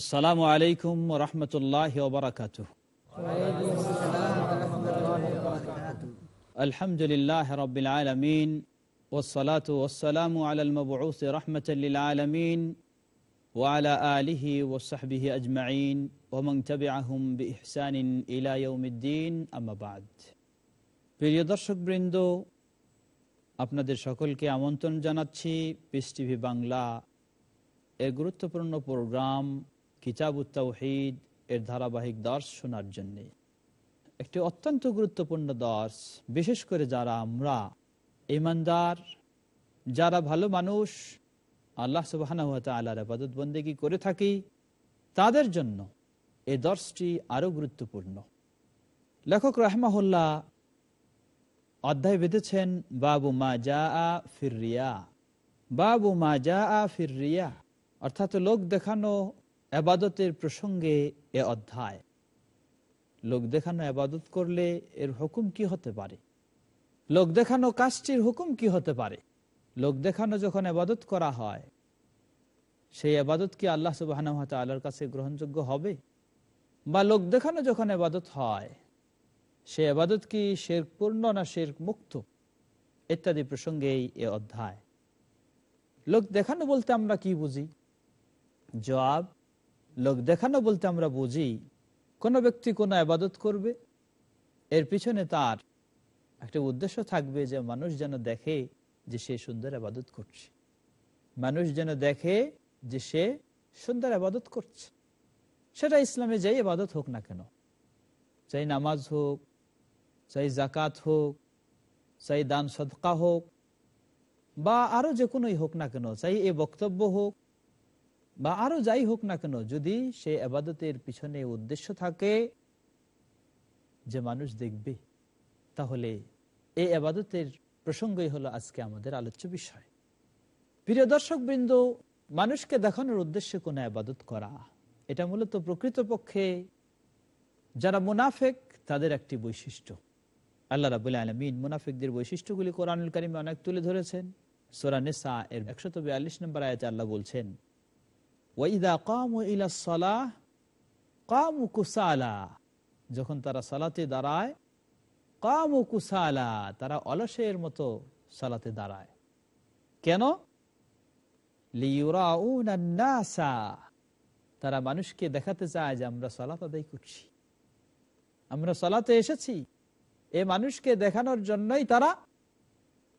আসসালামু আলাইকুম রহমতুল্লাহ ওবরাকাত আলহামদুলিল্লাহ রবিল আলমিন ওসলাত ওসালাম আলমবুস রহমতুল্লিল আলমিন ওয়ালা আলিহি ওসাহবিহি আজমাইন ওমং তবে আহম বিহসানিন ইলায়ুদ্দিন আমাবাদ প্রিয় দর্শকবৃন্দ, আপনাদের সকলকে আমন্ত্রণ জানাচ্ছি পিস টিভি বাংলা এর গুরুত্বপূর্ণ প্রোগ্রাম কিতাব তাওহিদ এর ধারাবাহিক দর্শ শোনার জন্যে। একটি অত্যন্ত গুরুত্বপূর্ণ দর্শ বিশেষ করে যারা আমরা ইমানদার যারা ভালো মানুষ, আল্লাহ সুবাহ আল্লাহর আবাদত বন্দেগী করে থাকি, তাদের জন্য এই দর্শটি আরও গুরুত্বপূর্ণ। লেখক রহমাহুল্লাহ অধ্যায় বেঁধেছেন, বাবু মা যা আ ফিরিয়া বাবু মা যা আ ফিরিয়া অর্থাৎ লোক দেখানো আবাদতের প্রসঙ্গে এ অধ্যায়। লোক দেখানো আবাদত করলে এর হুকুম কি হতে পারে? লোক দেখানো কাজটির হুকুম কি হতে পারে? লোক দেখানো যখন আবাদত করা হয়, সেই আবাদত কি আল্লাহ সুবাহ আল্লাহর কাছে গ্রহণযোগ্য হবে? বা লোক দেখানো যখন আবাদত হয়, সে আবাদত কি শের পূর্ণ না শের মুক্ত ইত্যাদি প্রসঙ্গেই এ অধ্যায়। লোক দেখানো বলতে আমরা কি বুঝি? জবাব লোক দেখানো বলতে আমরা বুঝি, কোনো ব্যক্তি কোনো আবাদত করবে, এর পিছনে তার একটা উদ্দেশ্য থাকবে যে মানুষ যেন দেখে যে সে সুন্দর আবাদত করছে। মানুষ যেন দেখে যে সে সুন্দর আবাদত করছে। সেটা ইসলামে যেই আবাদত হোক না কেন, চাই নামাজ হোক, চাই জাকাত হোক, চাই দান সদকা হোক, বা আরও যে কোনোই হোক না কেন, চাই এ বক্তব্য হোক বা আরও যাই হোক না কেন, যদি সে আবাদতের পিছনে উদ্দেশ্য থাকে যে মানুষ দেখবে, তাহলে এই আবাদতের প্রসঙ্গই হলো আজকে আমাদের আলোচ্য বিষয়। প্রিয় দর্শক বৃন্দ মানুষকে দেখানোর উদ্দেশ্যে কোন আবাদত করা, এটা মূলত প্রকৃতপক্ষে যারা মুনাফেক, তাদের একটি বৈশিষ্ট্য। আল্লাহ রাবুল আলমিন মুনাফিকদের বৈশিষ্ট্যগুলি কোরআনুল কারিমে অনেক তুলে ধরেছেন। সোরানেসা এর একশত বিয়াল্লিশ নম্বর আয়াতে আল্লাহ বলছেন যখন তারা সালাতে দাঁড়ায় কাম কুসালা তারা অলসের মতো সালাতে দাঁড়ায়। কেন? তারা মানুষকে দেখাতে চায় যে আমরা সালাত আদায় করছি। আমরা সালাতে এসেছি। এ মানুষকে দেখানোর জন্যই তারা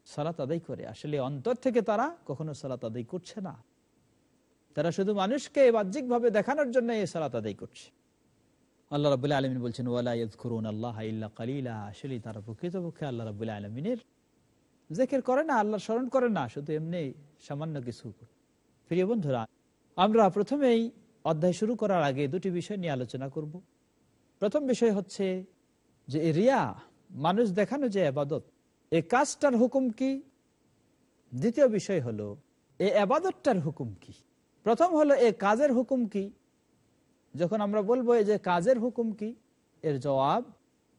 সালাত আদায় করে। আসলে অন্তর থেকে তারা কখনো সালাত আদায় করছে না। তারা শুধু মানুষকে বাহ্যিক ভাবে দেখানোর জন্য এই সালাত আদায় করছে। আল্লাহ রাবুল্লাহ আলমিন বলছেন ওয়ালাইদ করুন আল্লাহ কালিলা আসলে তারা প্রকৃতপক্ষে আল্লাহ রাবুল্লাহ আলমিনের জেকের করে না আল্লাহ স্মরণ করে না, শুধু এমনি সামান্য কিছু প্রিয় বন্ধুরা, আমরা প্রথমেই অধ্যায় শুরু করার আগে দুটি বিষয় নিয়ে আলোচনা করব। প্রথম বিষয় হচ্ছে যে রিয়া, মানুষ দেখানো যে আবাদত এই কাজটার হুকুম কি? দ্বিতীয় বিষয় হলো এই আবাদতটার হুকুম কি? প্রথম হলো এ কাজের হুকুম কি? যখন আমরা বলব এই যে কাজের হুকুম কি? এর জবাব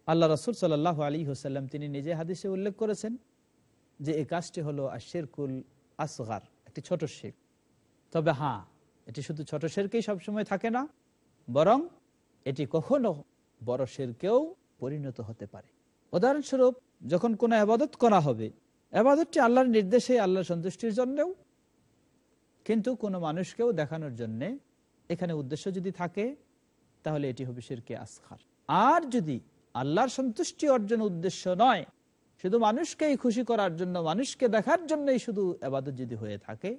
আল্লাহ রসুল সাল্লাহ আলী হোসাল্লাম তিনি নিজে হাদিসে উল্লেখ করেছেন যে এই কাজটি হলো আশেরকুল আসগার, একটি ছোট শেখ তবে হ্যাঁ এটি শুধু ছোট শেরকেই সবসময় থাকে না, বরং এটি কখনো বড় শেরকেও পরিণত হতে পারে। উদাহরণস্বরূপ, যখন কোনো আবাদত করা হবে আবাদতটি আল্লাহর নির্দেশে, আল্লাহর সন্তুষ্টির জন্যও কিন্তু কোনো মানুষকেও দেখানোর জন্যে এখানে উদ্দেশ্য যদি থাকে, তাহলে এটি হবে শিরকে আসখার। আর যদি আল্লাহর সন্তুষ্টি অর্জন উদ্দেশ্য নয়, শুধু মানুষকেই খুশি করার জন্য, মানুষকে দেখার জন্যই শুধু আবাদত যদি হয়ে থাকে,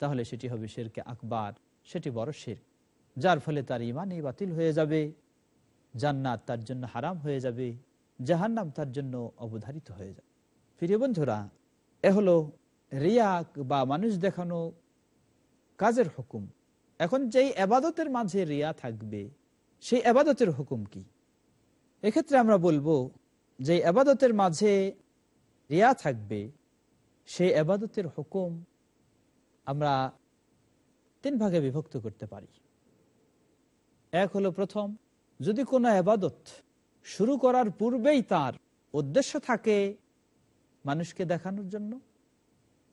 তাহলে সেটি হবে শেরকে আকবার। সেটি বড় শের, যার ফলে তার ইমানই বাতিল হয়ে যাবে, জান্নাত তার জন্য হারাম হয়ে যাবে, জাহান্নাম তার জন্য অবধারিত হয়ে যাবে। প্রিয় বন্ধুরা, এ হলো রিয়াক বা মানুষ দেখানো কাজের হুকুম। এখন যেই আবাদতের মাঝে রিয়া থাকবে, সেই আবাদতের হুকুম কি? এক্ষেত্রে আমরা বলব যে আবাদতের মাঝে রিয়া থাকবে, সেই আবাদতের হুকুম আমরা তিন ভাগে বিভক্ত করতে পারি। এক হলো প্রথম, যদি কোনো আবাদত শুরু করার পূর্বেই তার উদ্দেশ্য থাকে মানুষকে দেখানোর জন্য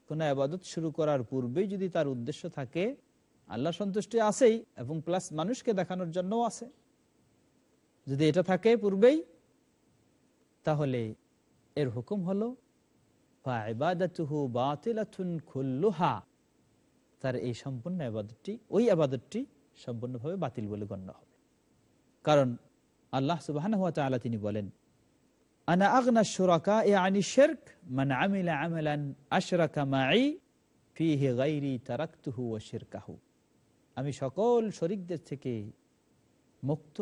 কোনো আবাদত শুরু করার পূর্বেই যদি তার উদ্দেশ্য থাকে, আল্লাহ সন্তুষ্টি আছেই এবং প্লাস মানুষকে দেখানোর জন্যও আছে। যদি এটা থাকে পূর্বেই, তাহলে এর হুকুম হলো তার এই সম্পূর্ণ আবাদতটি, ওই আবাদতটি সম্পূর্ণভাবে বাতিল বলে গণ্য হবে। কারণ আল্লাহ সুবাহ তিনি বলেন আনা আগনা সুরাকা এ আনি শেরক মানে আমিলা আমেলান আশরাকা মাই ফিহি গাইরি তারাক্তুহু ও শিরকাহু আমি সকল শরিকদের থেকে মুক্ত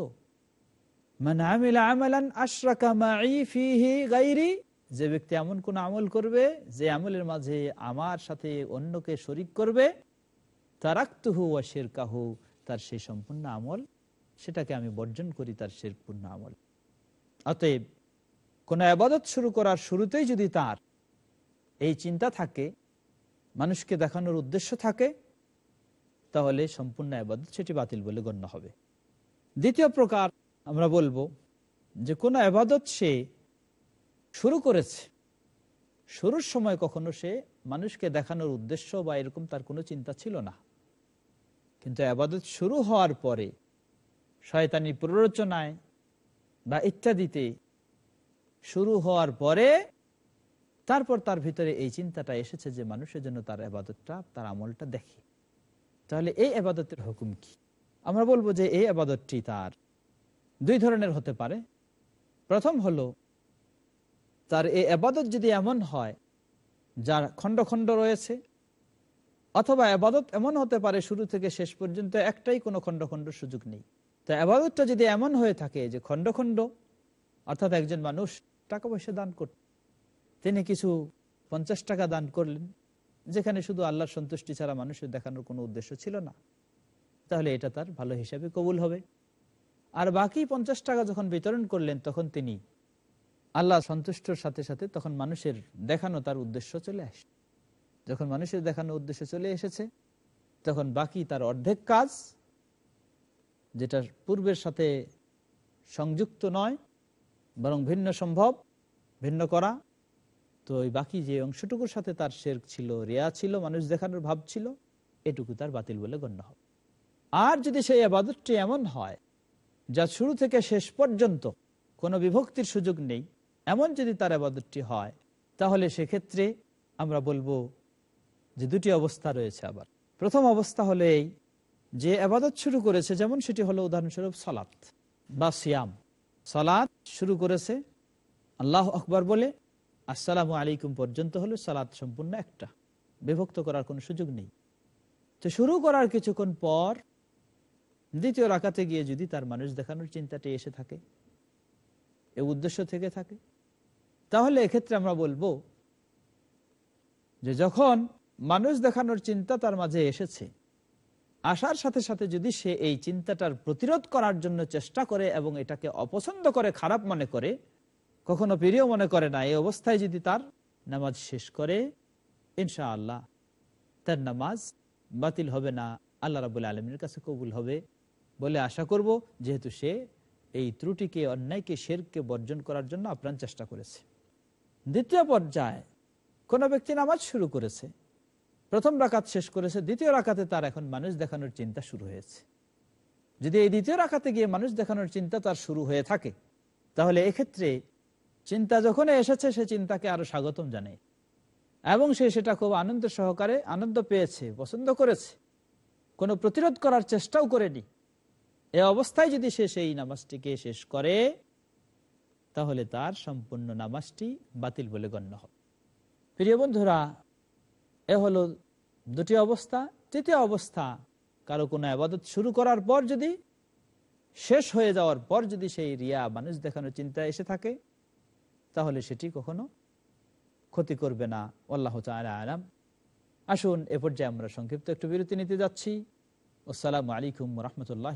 মানে আমিলা আমেলান আশরাকা মাই ফিহি গাইরি যে ব্যক্তি এমন কোন আমল করবে যে আমলের মাঝে আমার সাথে অন্যকে শরিক করবে তারাক্তুহু ও শিরকাহু তার সেই সম্পূর্ণ আমল সেটাকে আমি বর্জন করি তার শেরপূর্ণ আমল অতএব কোন আবাদত শুরু করার শুরুতেই যদি তার এই চিন্তা থাকে, মানুষকে দেখানোর উদ্দেশ্য থাকে, তাহলে সম্পূর্ণ আবাদত সেটি বাতিল বলে গণ্য হবে। দ্বিতীয় প্রকার আমরা বলব যে কোন আবাদত সে শুরু করেছে, শুরুর সময় কখনো সে মানুষকে দেখানোর উদ্দেশ্য বা এরকম তার কোনো চিন্তা ছিল না। কিন্তু আবাদত শুরু হওয়ার পরে শয়তানি প্ররোচনায় বা ইত্যাদিতে শুরু হওয়ার পরে তারপর তার ভিতরে এই চিন্তাটা এসেছে যে মানুষের জন্য তার আবাদতটা তার আমলটা দেখে। তাহলে এই আবাদতের হুকুম কি? আমরা বলব যে এই আবাদতটি তার দুই ধরনের হতে পারে। প্রথম হলো, তার এই আবাদত যদি এমন হয়, যার খণ্ড খণ্ড রয়েছে, অথবা আবাদত এমন হতে পারে শুরু থেকে শেষ পর্যন্ত একটাই কোনো খণ্ড খণ্ড সুযোগ নেই। তো আবাদতটা যদি এমন হয়ে থাকে যে খণ্ড খণ্ড, অর্থাৎ একজন মানুষ টাকা পয়সা দান করত তিনি কিছু পঞ্চাশ টাকা দান করলেন, যেখানে শুধু আল্লাহর সন্তুষ্টি ছাড়া মানুষের দেখানোর কোনো উদ্দেশ্য ছিল না। তাহলে এটা তার ভালো হিসাবে কবুল হবে। আর বাকি পঞ্চাশ টাকা যখন বিতরণ করলেন, তখন তিনি আল্লাহ সন্তুষ্টর সাথে সাথে তখন মানুষের দেখানো তার উদ্দেশ্য চলে আসে। যখন মানুষের দেখানো উদ্দেশ্য চলে এসেছে, তখন বাকি তার অর্ধেক কাজ যেটা পূর্বের সাথে সংযুক্ত নয়, বরং ভিন্ন সম্ভব ভিন্ন করা। তো ওই বাকি যে অংশটুকুর সাথে তার শের ছিল, রেয়া ছিল, মানুষ দেখানোর ভাব ছিল, এটুকু তার বাতিল বলে গণ্য হবে আর যদি সেই আবাদতটি এমন হয়, যা শুরু থেকে শেষ পর্যন্ত কোনো বিভক্তির সুযোগ নেই, এমন যদি তার আবাদতটি হয়, তাহলে সেক্ষেত্রে আমরা বলব যে দুটি অবস্থা রয়েছে আবার। প্রথম অবস্থা হলো এই, যে আবাদত শুরু করেছে, যেমন সেটি হলো উদাহরণস্বরূপ সালাত বা সিয়াম। সালাত শুরু করেছে আল্লাহ আকবর বলে, আসসালামু আলাইকুম পর্যন্ত হলো সালাদ সম্পূর্ণ একটা। বিভক্ত করার কোনো সুযোগ নেই। তো শুরু করার কিছুক্ষণ পর দ্বিতীয় রাখাতে গিয়ে যদি তার মানুষ দেখানোর চিন্তাটি এসে থাকে, এ উদ্দেশ্য থেকে থাকে, তাহলে এক্ষেত্রে আমরা বলব যে যখন মানুষ দেখানোর চিন্তা তার মাঝে এসেছে, আসার সাথে সাথে যদি সে এই চিন্তাটার প্রতিরোধ করার জন্য চেষ্টা করে এবং এটাকে অপছন্দ করে, খারাপ মনে করে কখনো প্রিয় মনে করে না, এই অবস্থায় যদি তার নামাজ শেষ করে ইনশা আল্লাহ তার নামাজ বাতিল হবে না, আল্লাহ রাবুল আলমীর কাছে কবুল হবে বলে আশা করব, যেহেতু সে এই ত্রুটিকে, অন্যায়কে শেরকে বর্জন করার জন্য আপ্রাণ চেষ্টা করেছে। দ্বিতীয় পর্যায়ে কোনো ব্যক্তি নামাজ শুরু করেছে, প্রথম রাকাত শেষ করেছে, দ্বিতীয় রাকাতে তার এখন মানুষ দেখানোর চিন্তা শুরু হয়েছে। যদি এই দ্বিতীয় রাখাতে গিয়ে মানুষ দেখানোর চিন্তা তার শুরু হয়ে থাকে, তাহলে এক্ষেত্রে চিন্তা যখন এসেছে, সে চিন্তাকে আরও স্বাগতম জানে এবং সে সেটা খুব আনন্দ সহকারে আনন্দ পেয়েছে, পছন্দ করেছে। কোনো প্রতিরোধ করার চেষ্টাও করেনি। এ অবস্থায় যদি সে সেই নামাজটিকে শেষ করে, তাহলে তার সম্পূর্ণ নামাজটি বাতিল বলে গণ্য হবে। প্রিয় বন্ধুরা, এ হলো দুটি অবস্থা। তৃতীয় অবস্থা, কারও কোনো আবাদত শুরু করার পর যদি, শেষ হয়ে যাওয়ার পর যদি সেই রিয়া মানুষ দেখানোর চিন্তা এসে থাকে তাহলে সেটি কখনো ক্ষতি করবে না। আল্লাহ আলাম। আসুন, এ পর্যায়ে আমরা সংক্ষিপ্ত একটু বিরতি নিতে যাচ্ছি। আসসালামু আলাইকুম রহমতুল্লাহ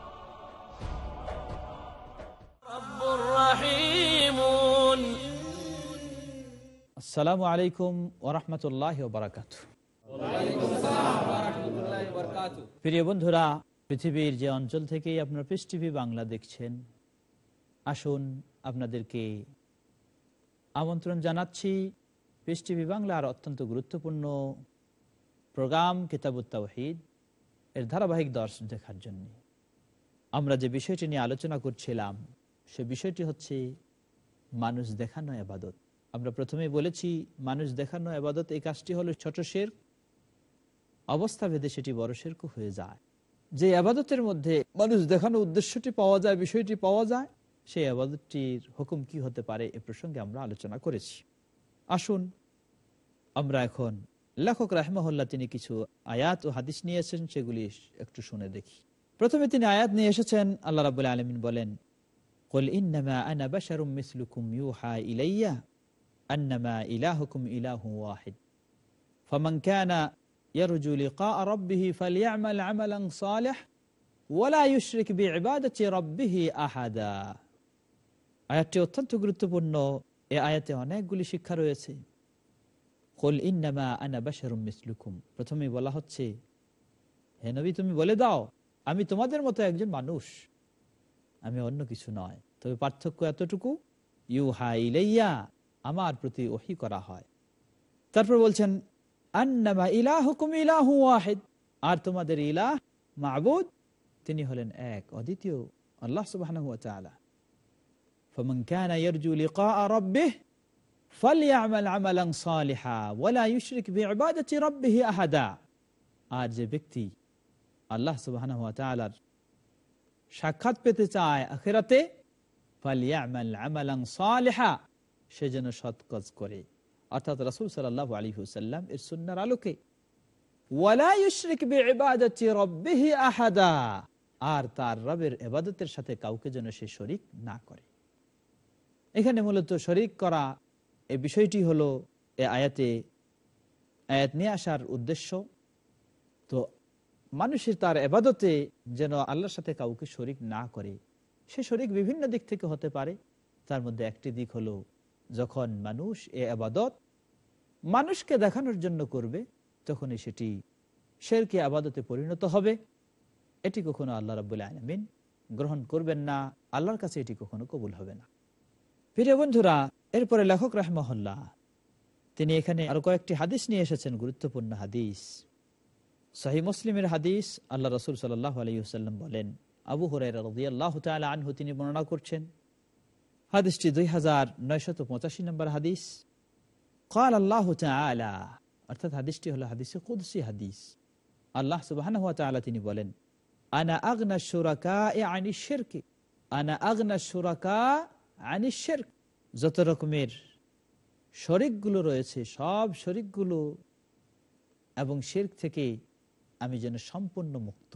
আসসালামু আলাইকুম ওরহমতুল্লাহ বারাকাত প্রিয় বন্ধুরা, পৃথিবীর যে অঞ্চল থেকেই আপনার পিস টিভি বাংলা দেখছেন, আসুন আপনাদেরকে আমন্ত্রণ জানাচ্ছি পিস টিভি বাংলার অত্যন্ত গুরুত্বপূর্ণ প্রোগ্রাম কিতাবুত তাওহিদ এর ধারাবাহিক দর্শ দেখার জন্য। আমরা যে বিষয়টি নিয়ে আলোচনা করছিলাম, সে বিষয়টি হচ্ছে মানুষ দেখানো আবাদত আমরা প্রথমেই বলেছি মানুষ দেখানো আবাদত এই কাজটি হলো ছোট শের অবস্থা ভেদে সেটি বড় শেরকু হয়ে যায় যে আবাদতের মধ্যে মানুষ দেখানো উদ্দেশ্যটি পাওয়া যায় বিষয়টি পাওয়া যায় সেই আবাদতটির হুকুম কি হতে পারে এ প্রসঙ্গে আমরা আলোচনা করেছি আসুন আমরা এখন লেখক রাহমাহুল্লাহ তিনি কিছু আয়াত ও হাদিস নিয়েছেন সেগুলি একটু শুনে দেখি প্রথমে তিনি আয়াত নিয়ে এসেছেন আল্লাহ রাবুল্লাহ আলমিন বলেন قل إنما أنا بشر مثلكم يوحى إلي আন্নামা ইলাহুকুম গুরুত্বপূর্ণ। এ আয়াতে অনেকগুলি শিক্ষা রয়েছে। আনা বাশারুম মিসলুকুম প্রথমে বলা হচ্ছে, হে নবী, তুমি বলে দাও, আমি তোমাদের মতো একজন মানুষ। আমি অন্য কিছু নয়। তবে পার্থক্য এতটুকু ইউ হা ইলাইয়া আমার প্রতি ওহি করা হয় তারপর বলছেন আন্নামা ইলাহুকুম ইলাহু ওয়াহিদ আর তোমাদের ইলাহ মাবুদ তিনি হলেন এক অদ্বিতীয় আল্লাহ সুবহানাহু ওয়া তাআলা فمن كان يرجو لقاء ربه فليعمل عملا صالحا ولا يشرك بعبادة ربه أحدا আর যে ব্যক্তি আল্লাহ সুবহানাহু ওয়া তাআলার সাক্ষাৎ পেতে চায় আখিরাতে ফালিয়ামাল আমালান সালিহা সে যেন সৎ কাজ করে। অর্থাৎ রাসূল সাল্লাল্লাহু আলাইহি ওয়াসাল্লাম এর সুন্নাহর আলোকে। আর তার রবের ইবাদতের সাথে কাউকে যেন সে শরীক না করে। এখানে মূলত শরিক করা এই বিষয়টি হলো এ আয়াতে, আয়াত নিয়ে আসার উদ্দেশ্য। তো মানুষের তার এবাদতে যেন আল্লাহর সাথে কাউকে শরিক না করে। সে শরিক বিভিন্ন দিক থেকে হতে পারে। তার মধ্যে একটি দিক হলো যখন মানুষ এ আবাদত মানুষকে দেখানোর জন্য করবে, তখনই সেটি শেরকে আবাদতে পরিণত হবে। এটি কখনো আল্লাহ রাবুল আলমিন গ্রহণ করবেন না, আল্লাহর কাছে এটি কখনো কবুল হবে না। প্রিয় বন্ধুরা, এরপরে লেখক রাহমহল্লা তিনি এখানে আরও কয়েকটি হাদিস নিয়ে এসেছেন, গুরুত্বপূর্ণ হাদিস। সাহি মুসলিমের হাদিস, আল্লাহ রসুল সাল্লাহ আলাইসাল্লাম বলেন, আবু হরাই আল্লাহ আনহু তিনি বর্ণনা করছেন হাদিসটি দুই হাজার নয়শত পঁচাশি নম্বর হাদিস। কাল আল্লাহ তালা অর্থাৎ হাদিসটি হলো হাদিসে কুদসি হাদিস। আল্লাহ সুবাহ তিনি বলেন, আনা আগনা সুরাকা এ আনি শেরকে, আনা আগনা সুরাকা শের যত রকমের শরিকগুলো রয়েছে, সব শরিকগুলো এবং শেরক থেকে আমি যেন সম্পূর্ণ মুক্ত।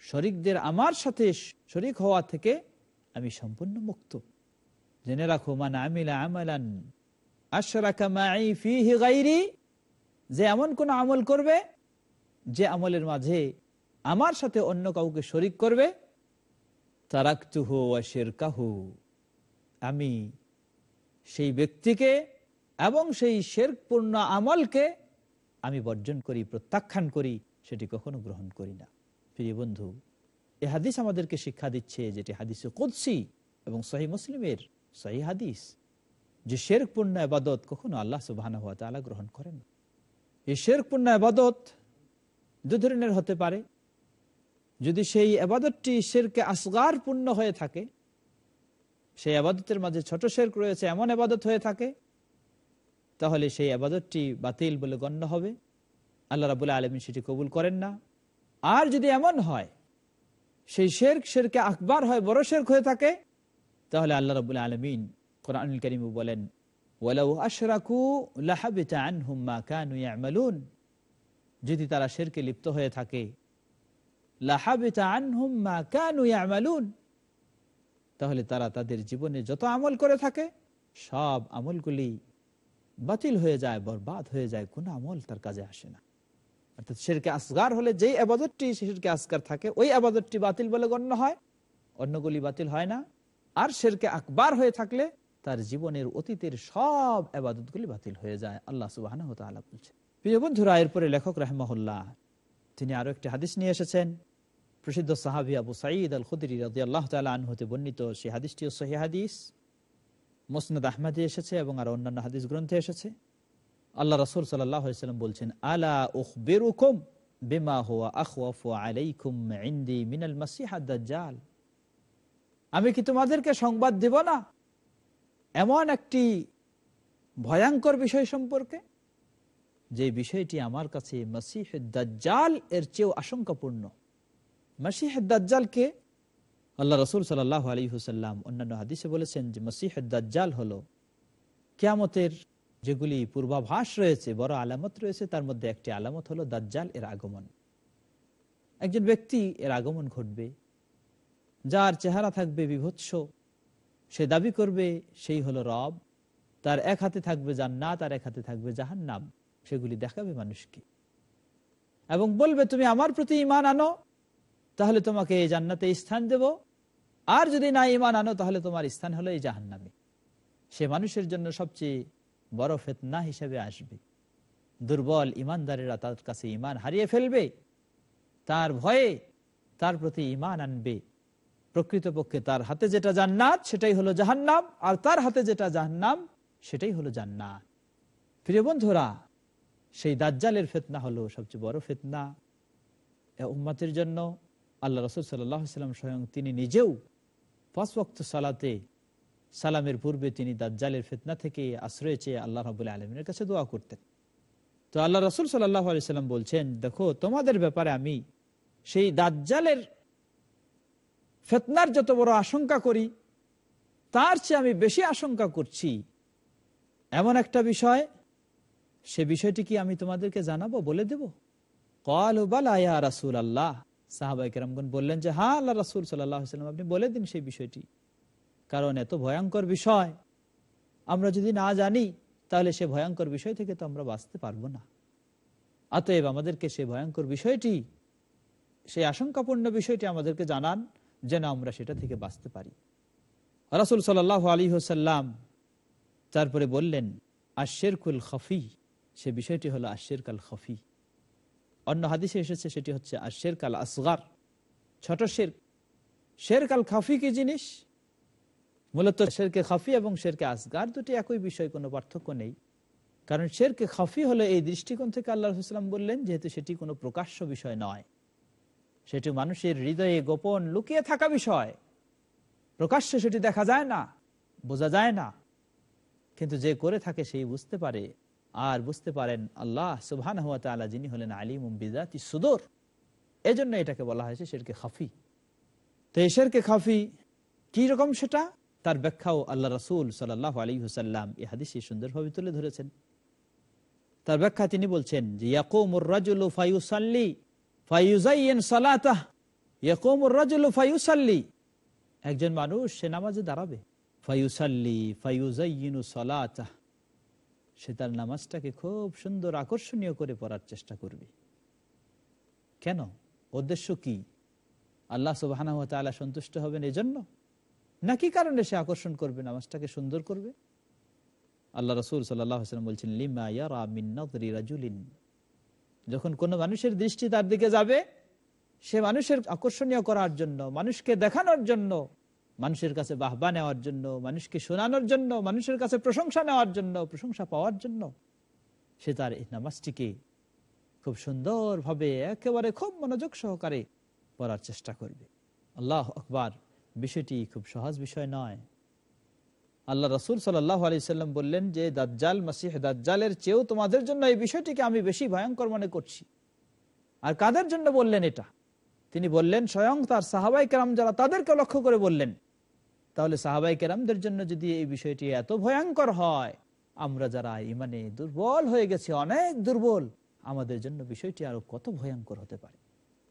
শরিকদের আমার সাথে শরিক হওয়া থেকে আমি সম্পূর্ণ মুক্ত। জেনে রাখো, মান গাইরি যে এমন কোন আমল করবে যে আমলের মাঝে আমার সাথে অন্য কাউকে শরিক করবে। শিরকাহু। আমি সেই ব্যক্তিকে এবং সেই শেরপূর্ণ আমলকে আমি বর্জন করি, প্রত্যাখ্যান করি, সেটি কখনো গ্রহণ করি না। প্রিয় বন্ধু, এ হাদিস আমাদেরকে শিক্ষা দিচ্ছে, যেটি হাদিসে কুদ্সি এবং সহি মুসলিমের সহি হাদিস যে শেরপূর্ণ আবাদত কখনো আল্লাহ সুবাহ গ্রহণ করেন এই শেরপূর্ণ আবাদত দু ধরনের হতে পারে। যদি সেই আবাদতটি শেরকে আসগার পূর্ণ হয়ে থাকে, সেই আবাদতের মাঝে ছোট শেরক রয়েছে, এমন আবাদত হয়ে থাকে, তাহলে সেই আবাদতটি বাতিল বলে গণ্য হবে। আল্লাহ রাবুল্লাহ আলমিন সেটি কবুল করেন না। আর যদি এমন হয়, সেই শেরক শেরকে আকবার হয়, বড় শেরক হয়ে থাকে তাহলে আল্লাহ রাবুল্লাহ আলমিন কোরআন করিম বলেন যদি তারা শেরকে লিপ্ত হয়ে থাকে তাহলে তারা তাদের জীবনে যত আমল করে থাকে সব আমলগুলি বাতিল হয়ে যায় বরবাদ হয়ে যায় কোন আমল তার কাজে আসে না অর্থাৎ শেরকে আসগার হলে যেই আবাদতটি শেরকে আসগার থাকে ওই আবাদতটি বাতিল বলে গণ্য হয় অন্যগুলি বাতিল হয় না আর শেরকে আকবার হয়ে থাকলে তার জীবনের অতীতের সব আবাদতগুলি বাতিল হয়ে যায়, আল্লাহ সুবাহ বলছে। প্রিয় এরপরে লেখক রাহমহল্লাহ, তিনি আরও একটি হাদিস নিয়ে এসেছেন। প্রসিদ্ধ সাহাবি আবু সাঈদ আল খুদরি রাজি আল্লাহ হতে বর্ণিত সেই হাদিসটিও সহি হাদিস। মোসনদ আহমদে এসেছে এবং আর অন্যান্য হাদিস গ্রন্থে এসেছে। আল্লাহ রসুল সাল্লাম বলছেন, আলা বেরুকুম বেমা হুয়া আখওয়াফু আলাইকুম ইন্দি মিনাল মাসিহা দাজ্জাল আমি কি তোমাদেরকে সংবাদ দেব না? এমন একটি ভয়ঙ্কর বিষয় সম্পর্কে, যে বিষয়টি আমার কাছে মাসিহ এর চেয়েও আশঙ্কাপূর্ণ। মাসিহ আল্লাহ রসুল সাল্লাহ আলী হুসাল্লাম অন্যান্য হাদিসে বলেছেন যে মসিহ দাজ্জাল হলো কেয়ামতের যেগুলি পূর্বাভাস রয়েছে, বড় আলামত রয়েছে, তার মধ্যে একটি আলামত হলো দাজ্জাল এর আগমন। একজন ব্যক্তি এর আগমন ঘটবে যার চেহারা থাকবে বিভৎস, সে দাবি করবে সেই হলো রব। তার এক হাতে থাকবে জান্নাত, আর এক হাতে থাকবে জাহান্নাম। সেগুলি দেখাবে মানুষকে। এবং বলবে, তুমি আমার প্রতি ইমান আনো, তাহলে তোমাকে এই জান্নাতে স্থান দেব। আর যদি না ইমান আনো, তাহলে তোমার স্থান হলো এই জাহান্নামে। সে মানুষের জন্য সবচেয়ে বড় ফেতনা হিসেবে আসবে। দুর্বল ইমানদারেরা তার কাছে ইমান হারিয়ে ফেলবে। তার ভয়ে তার প্রতি ইমান আনবে। প্রকৃতপক্ষে তার হাতে যেটা জান্নাত, সেটাই হলো জাহান্নাম, আর তার হাতে যেটা জাহান্নাম, সেটাই হলো জান্নাত। প্রিয় বন্ধুরা, সেই দাজ্জালের ফেতনা হলো সবচেয়ে বড় ফেতনা। উম্মাতের জন্য আল্লাহ রসুল সাল্লাম স্বয়ং তিনি নিজেও পাঁচ ওয়াক্ত সালাতে, সালামের পূর্বে তিনি দাজ্জালের ফেতনা থেকে আশ্রয় চেয়ে আল্লাহ রাবুল্লাহ আলমিনের কাছে দোয়া করতেন। তো আল্লাহ রসুল সাল্লাহ আলি সাল্লাম বলছেন, দেখো, তোমাদের ব্যাপারে আমি সেই দাজ্জালের ফেতনার যত বড় আশঙ্কা করি, তার চেয়ে আমি বেশি আশঙ্কা করছি। এমন একটা বিষয়, সে বিষয়টি কি আমি তোমাদেরকে জানাব, বলে দেব? কল বালায়া রাসুল আল্লাহ সাহাবাই কেরামগন বললেন যে হ্যাঁ আল্লাহ রাসুল সাল্লাম আপনি বলে দিন সেই বিষয়টি। কারণ এত ভয়ঙ্কর বিষয়, আমরা যদি না জানি, তাহলে সে ভয়ঙ্কর বিষয় থেকে তো আমরা বাঁচতে পারব না। অতএব আমাদেরকে সে ভয়ঙ্কর বিষয়টি, সেই আশঙ্কাপূর্ণ বিষয়টি আমাদেরকে জানান। যেন আমরা সেটা থেকে বাঁচতে পারি। রাসুল সাল্লাহ আলী হোসাল্লাম তারপরে বললেন আশেরকুল খফি সে বিষয়টি হলো আশের কাল খফি। অন্য হাদিসে এসেছে, সেটি হচ্ছে আশের কাল আসগার। ছোট শের শের কাল খাফি কি জিনিস? মূলত শেরকে খাফি এবং শেরকে আসগার দুটি একই বিষয়, কোনো পার্থক্য নেই। কারণ শেরকে খাফি হলো এই দৃষ্টিকোণ থেকে আল্লাহ ইসলাম বললেন, যেহেতু সেটি কোনো প্রকাশ্য বিষয় নয়। সেটি মানুষের হৃদয়ে গোপন লুকিয়ে থাকা বিষয়। প্রকাশ্যে সেটি দেখা যায় না, বোঝা যায় না। কিন্তু যে করে থাকে সেই বুঝতে পারে, আর বুঝতে পারেন আল্লাহ সুবহান হুয়া তালা যিনি হলেন আলিম বিদাতি সুদর। এজন্য এটাকে বলা হয়েছে শেরকে খাফি। তো এই শেরকে খাফি কি রকম সেটা? তার ব্যাখ্যাও আল্লাহ রসুল সাল্লাহ আলী হুসাল্লাম এই হাদিসে সুন্দরভাবে তুলে ধরেছেন। তার ব্যাখ্যা তিনি বলছেন যে, ইয়াকুমুর রাজুল ফাইউসাল্লি একজন মানুষ সে নামাজে দাঁড়াবে। ফাইউসাল্লি ফাইউজাইনু সালাতাহ। সে তার নামাজটাকে খুব সুন্দর আকর্ষণীয় করে পড়ার চেষ্টা করবে। কেন? উদ্দেশ্য কি? আল্লাহ সুবাহ সন্তুষ্ট হবেন এজন্য? নাকি কারণে সে আকর্ষণ করবে, নামাজটাকে সুন্দর করবে? আল্লাহ রসুল সাল্লাম বলছেন, লিমা ইয়ারা মিন্নরি রাজুলিন। যখন কোনো মানুষের দৃষ্টি তার দিকে যাবে, সে মানুষের আকর্ষণীয় করার জন্য, মানুষকে দেখানোর জন্য, মানুষের কাছে বাহবা নেওয়ার জন্য, মানুষকে শোনানোর জন্য, মানুষের কাছে প্রশংসা নেওয়ার জন্য, প্রশংসা পাওয়ার জন্য, সে তার এই নামাজটিকে খুব সুন্দরভাবে, একেবারে খুব মনোযোগ সহকারে পড়ার চেষ্টা করবে। আল্লাহ আকবার। বিষয়টি খুব সহজ বিষয় নয়। আল্লাহ রসুল সাল্লাহ আলি সাল্লাম বললেন যে, দাজ্জাল মাসিহ, দাজ্জালের চেয়েও তোমাদের জন্য এই বিষয়টিকে আমি বেশি ভয়ঙ্কর মনে করছি। আর কাদের জন্য বললেন এটা? তিনি বললেন, স্বয়ং তার সাহাবাই কেরাম যারা তাদেরকে লক্ষ্য করে বললেন। তাহলে সাহাবাই কেরামদের জন্য যদি এই বিষয়টি এত ভয়ঙ্কর হয়, আমরা যারা ইমানে দুর্বল হয়ে গেছি, অনেক দুর্বল, আমাদের জন্য বিষয়টি আরও কত ভয়ঙ্কর হতে পারে?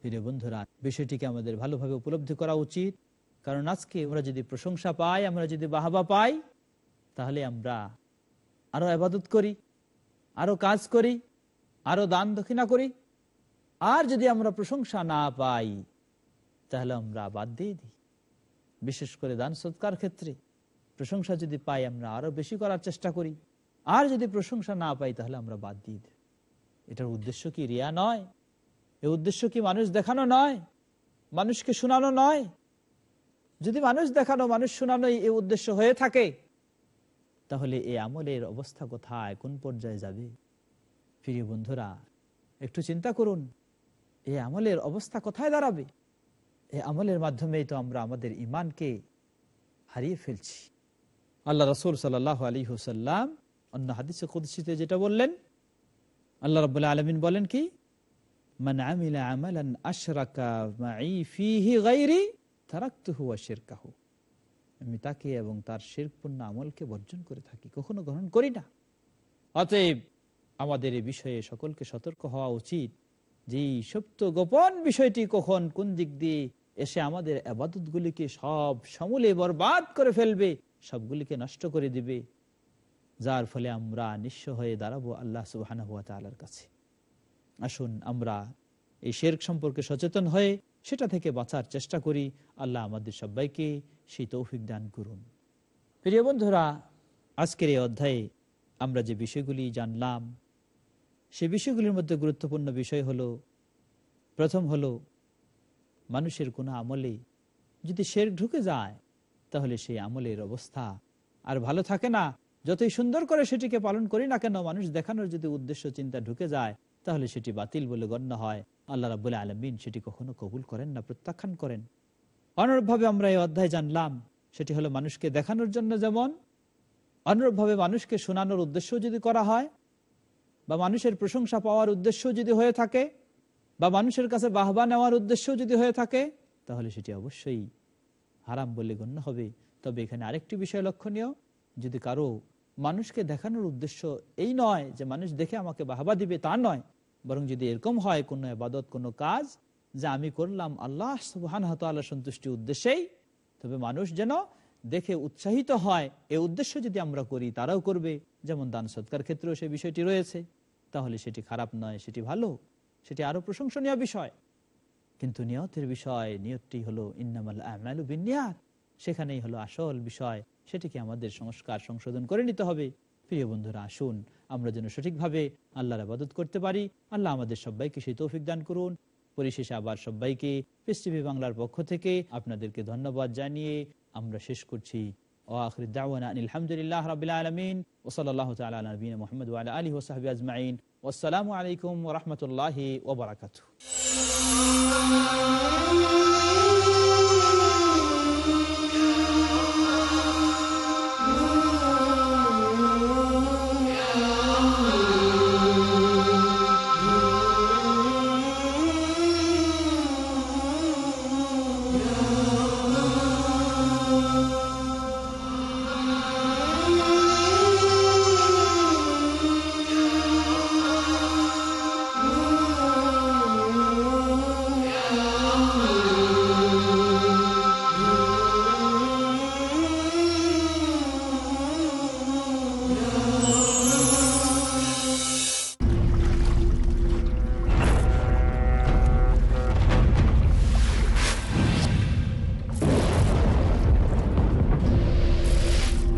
প্রিয় বন্ধুরা, বিষয়টিকে আমাদের ভালোভাবে উপলব্ধি করা উচিত। কারণ আজকে আমরা যদি প্রশংসা পাই, আমরা যদি বাহাবা পাই, তাহলে আমরা আরও আবাদত করি, আরও কাজ করি, আরও দান দক্ষিণা করি। আর যদি আমরা প্রশংসা না পাই, তাহলে আমরা বাদ দিয়ে দিই। বিশেষ করে দান সৎকার ক্ষেত্রে প্রশংসা যদি পাই, আমরা আরও বেশি করার চেষ্টা করি। আর যদি প্রশংসা না পাই, তাহলে আমরা বাদ দিয়ে দিই। এটার উদ্দেশ্য কি রিয়া নয়? এ উদ্দেশ্য কি মানুষ দেখানো নয়? মানুষকে শোনানো নয়? যদি মানুষ দেখানো, মানুষ শোনানো এই উদ্দেশ্য হয়ে থাকে, তাহলে এই আমলের অবস্থা কোথায়? কোন পর্যায়ে যাবে? প্রিয় বন্ধুরা, একটু চিন্তা করুন এই আমলের অবস্থা কোথায় দাঁড়াবে? এই আমলের মাধ্যমেই তো আমরা আমাদের ইমানকে হারিয়ে ফেলছি। আল্লাহ রসুল সাল্লাহ আলী হুসাল্লাম অন্য হাদিসে কুদসিতে যেটা বললেন, আল্লাহ রবাহ আলমিন বলেন কি? মান আমিলা আশরাকা গাইরি তারাক্তুহু ওয়া শিরকাহু। আমি তাকে এবং তার শিরপূর্ণ আমলকে বর্জন করে থাকি, কখনো গ্রহণ করি না। অতএব আমাদের এই বিষয়ে সকলকে সতর্ক হওয়া উচিত যে সত্য গোপন বিষয়টি কখন কোন দিক দিয়ে এসে আমাদের আবাদত গুলিকে সব সমূলে বরবাদ করে ফেলবে, সবগুলিকে নষ্ট করে দিবে, যার ফলে আমরা নিঃস্ব হয়ে দাঁড়াবো আল্লাহ সুবাহ কাছে। আসুন আমরা এই শেরক সম্পর্কে সচেতন হয়ে সেটা থেকে বাঁচার চেষ্টা করি। আল্লাহ আমাদের সবাইকে সেই তৌফিক দান করুন। প্রিয় বন্ধুরা, আজকের এই অধ্যায়ে আমরা যে বিষয়গুলি জানলাম, সে বিষয়গুলির মধ্যে গুরুত্বপূর্ণ বিষয় হলো, প্রথম হলো, মানুষের কোনো আমলে যদি শের ঢুকে যায়, তাহলে সেই আমলের অবস্থা আর ভালো থাকে না। যতই সুন্দর করে সেটিকে পালন করি না কেন, মানুষ দেখানোর যদি উদ্দেশ্য, চিন্তা ঢুকে যায়, তাহলে সেটি বাতিল বলে গণ্য হয়। আল্লাহ রাবুল আলমিন সেটি কখনো কবুল করেন না, প্রত্যাখ্যান করেন। অনুরূপভাবে আমরা এই অধ্যায় জানলাম, সেটি হলো মানুষকে দেখানোর জন্য যেমন, অনুরূপভাবে মানুষকে শোনানোর উদ্দেশ্য যদি করা হয়, বা মানুষের প্রশংসা পাওয়ার উদ্দেশ্য যদি হয়ে থাকে, বা মানুষের কাছে বাহবা নেওয়ার উদ্দেশ্য যদি হয়ে থাকে, তাহলে সেটি অবশ্যই হারাম বলে গণ্য হবে। তবে এখানে আরেকটি বিষয় লক্ষণীয়, যদি কারও মানুষকে দেখানোর উদ্দেশ্য এই নয় যে মানুষ দেখে আমাকে বাহবা দিবে তা নয় বরং যদি এরকম হয় কোনো আবাদত কোনো কাজ যা আমি করলাম আল্লাহ সুবাহান আল্লাহ সন্তুষ্টি উদ্দেশ্যেই, তবে মানুষ যেন দেখে উৎসাহিত হয়, এ উদ্দেশ্য যদি আমরা করি তারাও করবে। যেমন দান সৎকার ক্ষেত্রেও সেই বিষয়টি রয়েছে। তাহলে সেটি খারাপ নয়, সেটি ভালো, সেটি আরও প্রশংসনীয় বিষয়। কিন্তু নিয়তের বিষয়, নিয়তটি হলো ইন্নামাল আমালু বিনিয়াত সেখানেই হলো আসল বিষয়, সেটিকে আমাদের সংস্কার, সংশোধন করে নিতে হবে। প্রিয় বন্ধুরা আসুন আমরা যেন সঠিকভাবে আল্লাহর আবাদত করতে পারি আল্লাহ আমাদের সবাইকে সেই তৌফিক দান করুন পরিশেষে আবার সবাইকে পিস টিভি বাংলার পক্ষ থেকে আপনাদেরকে ধন্যবাদ জানিয়ে আমরা শেষ করছি وآخر الدعوانا أن الحمد لله رب العالمين وصلى الله تعالى على نبينا محمد وعلى آله وصحبه أجمعين والسلام عليكم ورحمة الله وبركاته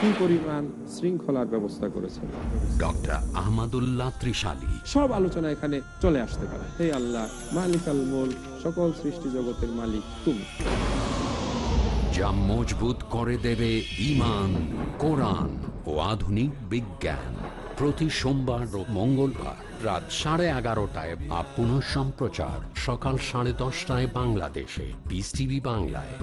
কি পরিমাণ শৃঙ্খলার ব্যবস্থা করেছেন। ডক্টর আহমদুল্লাহ ত্রিশালী। সব আলোচনা এখানে চলে আসতে পারে। হে আল্লাহ মালিক আল মোল সকল সৃষ্টি জগতের মালিক তুমি। যা মজবুত করে দেবে ইমান কোরআন ও আধুনিক বিজ্ঞান। প্রতি সোমবার ও মঙ্গলবার রাত সাড়ে এগারোটায় বা পুনঃ সম্প্রচার সকাল সাড়ে দশটায় বাংলাদেশে। পিস টিভি বাংলায়।